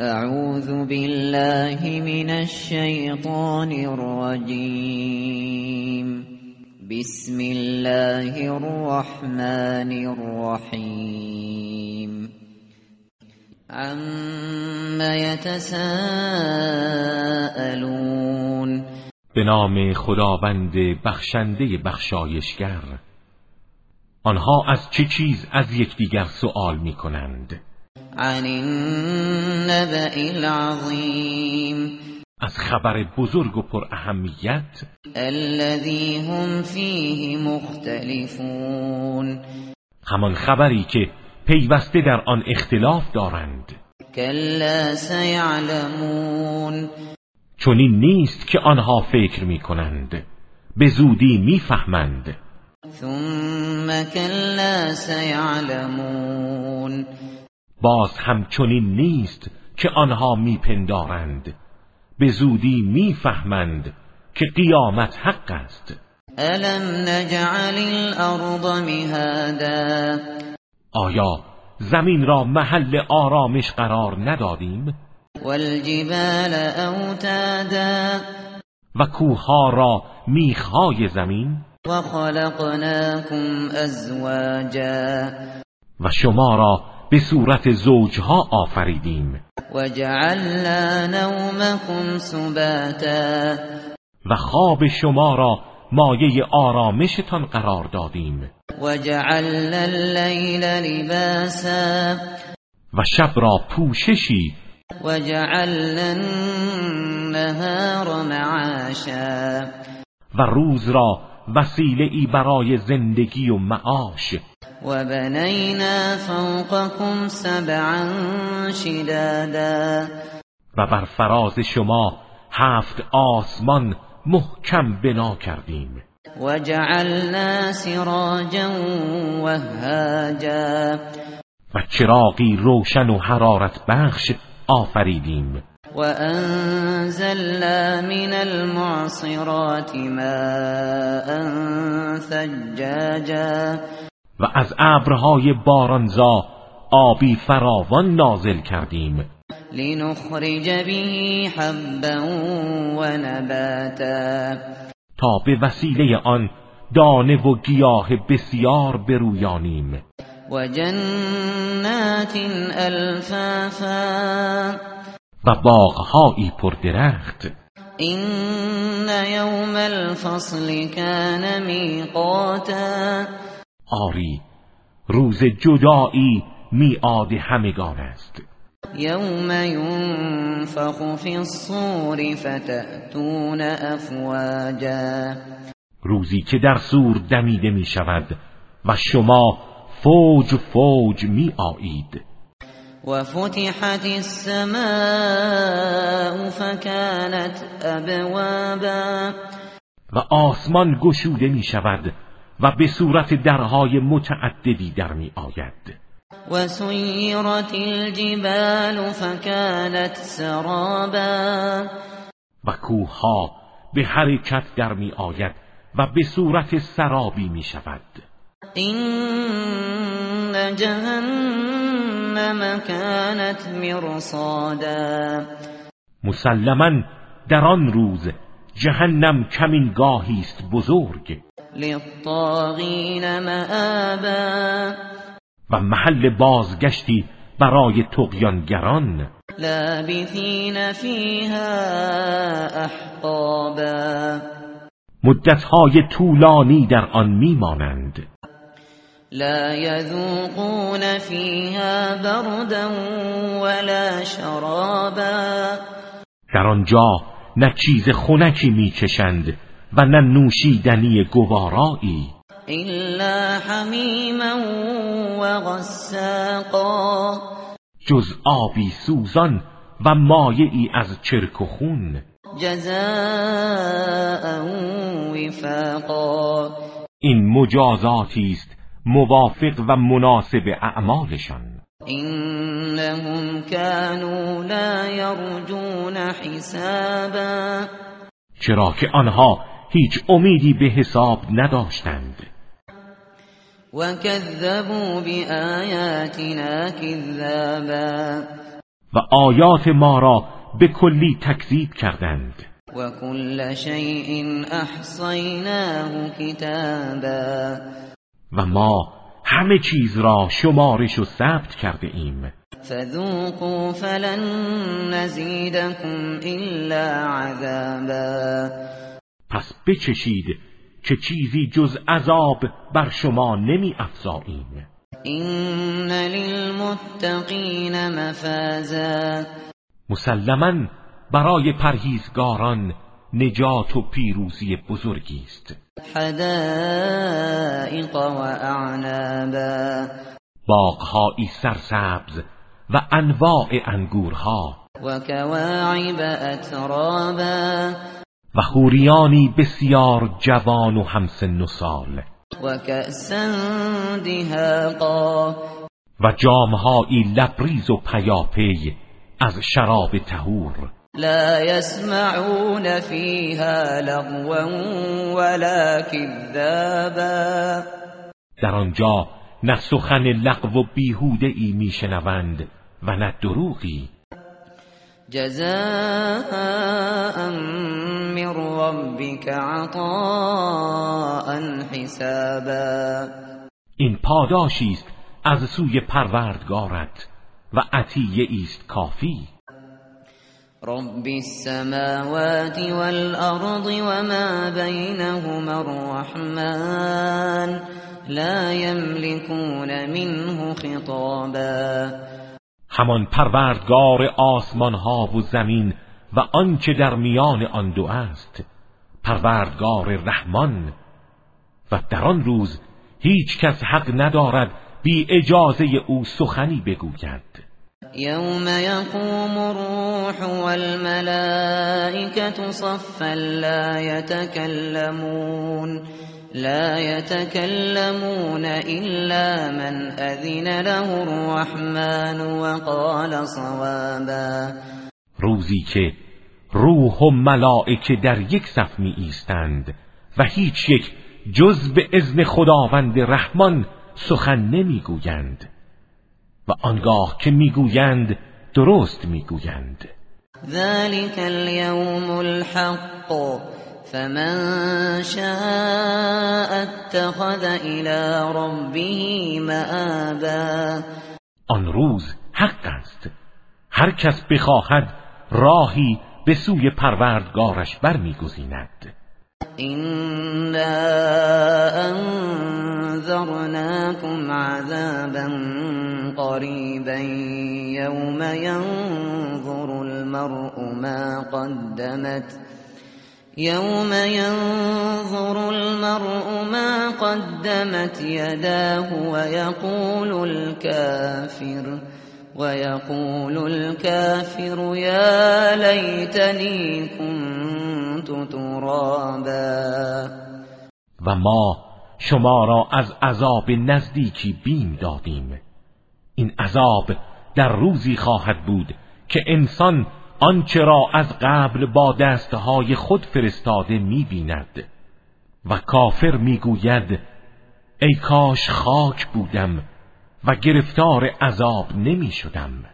اعوذ بالله من الشیطان الرجیم بسم الله الرحمن الرحیم عم يتساءلون. به نام خداوند بخشنده بخشایشگر آنها از چه چیز از یکدیگر سوال می کنند عن النبأ العظیم از خبر بزرگ و پر اهمیت الذي هم فیه مختلفون همان خبری که پیوسته در آن اختلاف دارند. کلا سیعلمون چنین نیست که آنها فکر می کنند به زودی می‌فهمند. ثم کلا سیعلمون باز هم چنین نیست که آنها میپندارند. به زودی می‌فهمند که قیامت حق است. الم نجعل الارض مهادا؟ آیا زمین را محل آرامش قرار ندادیم؟ والجبال اوتادا و کوهها را میخهای زمین؟ وخلقناكم ازواجا و شما را به صورت زوجها آفریدیم. وجعلنا نومكم سباتا. و خواب شما را مایه آرامشتان قرار دادیم. وجعلنا الليل لباسا. و شب را پوششی وجعلنا النهار معاشا. و روز را وسیله ای برای زندگی و معاش وبنينا فوقكم سبعا شدادا. و بر فراز شما هفت آسمان محکم بنا کردیم. وجعلنا سراجا وهاجا. و چراغی روشن و حرارت بخش آفریدیم. وأنزلنا من المعصرات ماء ثجاجا. و از ابرهای بارانزا آبی فراوان نازل کردیم. لنخرج به حبا ونباتا تا به وسیله آن دانه و گیاه بسیار برویانیم. وجنات الفافا و باغهایی پر درخت این یوم الفصل كان میقاتا. آری روز جدایی میعاد همگان است. یوم ینفخ فی الصور فتأتون افواجا. روزی که در سور دمیده می شود و شما فوج فوج می آیید وفتحت السماء فكانت ابوابا. و آسمان گشوده می شود و به صورت درهای متعددی در می آید. وسيرت الجبال فكانت سرابا. و کوهها به حرکت در می آید و به صورت سرابی می شود. این جهنم كانت مرصادا. مسلما در آن روز جهنم کمینگاهی است بزرگ. للطاغین مآبا. و محل بازگشتی برای تقیانگران لابثین فیها احقابا. مدتهای طولانی در آن میمانند. لا يذوقون فيها بردا ولا شرابا. در آنجا نه چیز خنکی میچشند و نه نوشیدنی گوارایی. إلا حمیما وغساقا. جز آبی سوزان و مایعی از چرک و خون. جزاء وفاقا. این مجازاتی است موافق و مناسب اعمالشان. إنهم كانوا لا يرجون حسابا. چرا که آنها هیچ امیدی به حساب نداشتند. وكذبوا بآياتنا كذابا. و آیات ما را به کلی تکذیب کردند. و کل شیء احصیناه کتابا و ما همه چیز را شمارش و ثبت کرده ایم. فذوقوا فلن نزیدکم الا عذابا. پس بچشید که چیزی جز عذاب بر شما نمی افزاییم. این للمتقین مفازا. مسلما برای پرهیزگاران نجات و پیروزی بزرگی است. حدائق و اعنابا. باغهایی سرسبز و انواع انگورها. و کواعب اترابا و خوریانی بسیار جوان و همسن و سال. و دهاقا و جامهایی لبریز و پیاپی از شراب تهور لا يسمعون فيها لغوا ولا كذابا در آنجا نه سخن لغو و بیهوده ای میشنوند و نه دروغی. جزاء من ربك عطاء حسابا. این پاداشی است از سوی پروردگارت و عطیه است کافی. رب السماوات والأرض وما بينهما الرحمن لا يملكون منه خطابا. همان پروردگار آسمان ها و زمین و آنچه در میان آن دو است پروردگار رحمان. و در آن روز هیچ کس حق ندارد بی اجازه او سخنی بگوید. يوم يقوم الروح والملائكة صفا لا يتكلمون لا يتكلمون إلا من أذن له الرحمن وقال صوابا. روزی که روح و ملائکه در یک صف می ایستند و هیچ یک جز به اذن خداوند رحمان سخن نمی‌گویند و آنگاه که می‌گویند درست می‌گویند ذلك اليوم الحق فمن شاء اتخذ الى ربه مآبا. آن روز حق است. هر کس بخواهد راهی به سوی پروردگارش برمیگزیند. إنا أنذرناكم عذابا قريبا يوم ينظر المرء ما قدمت يوم ينظر المرء ما قدمت يداه ويقول الكافر ويقول الكافر يا ليتني كنت ترابا. و ما شما را از عذاب نزدیکی بیم دادیم. این عذاب در روزی خواهد بود که انسان آنچه را از قبل با دستهای خود فرستاده می‌بیند و کافر می‌گوید ای کاش خاک بودم. و گرفتار عذاب نمی شدم